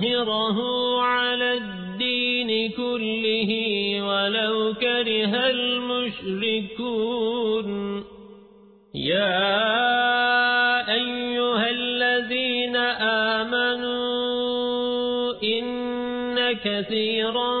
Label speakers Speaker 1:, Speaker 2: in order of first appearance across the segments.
Speaker 1: ليظهره على الدين كله ولو كره المشركون. يا أيها الذين آمنوا إن كثيرا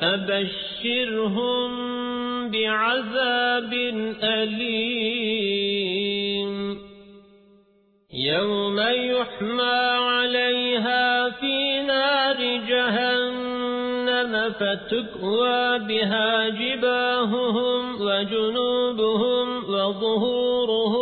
Speaker 1: فبشرهم بعذاب أليم. يوم يحمى عليها في نار جهنم فتكوى بها جباههم وجنوبهم وظهورهم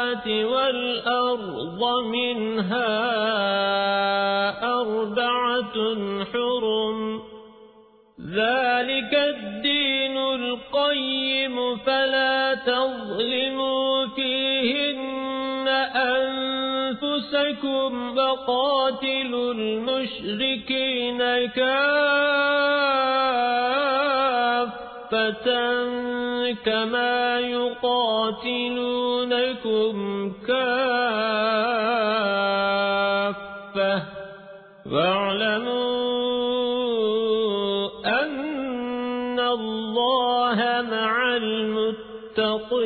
Speaker 1: والأرض منها أربعة حرم ذلك الدين القيم فلا تظلموا فيهن أنفسكم وقاتلوا المشركين كافة كما يقاتلونكم كافة واعلموا أن الله مع المتقين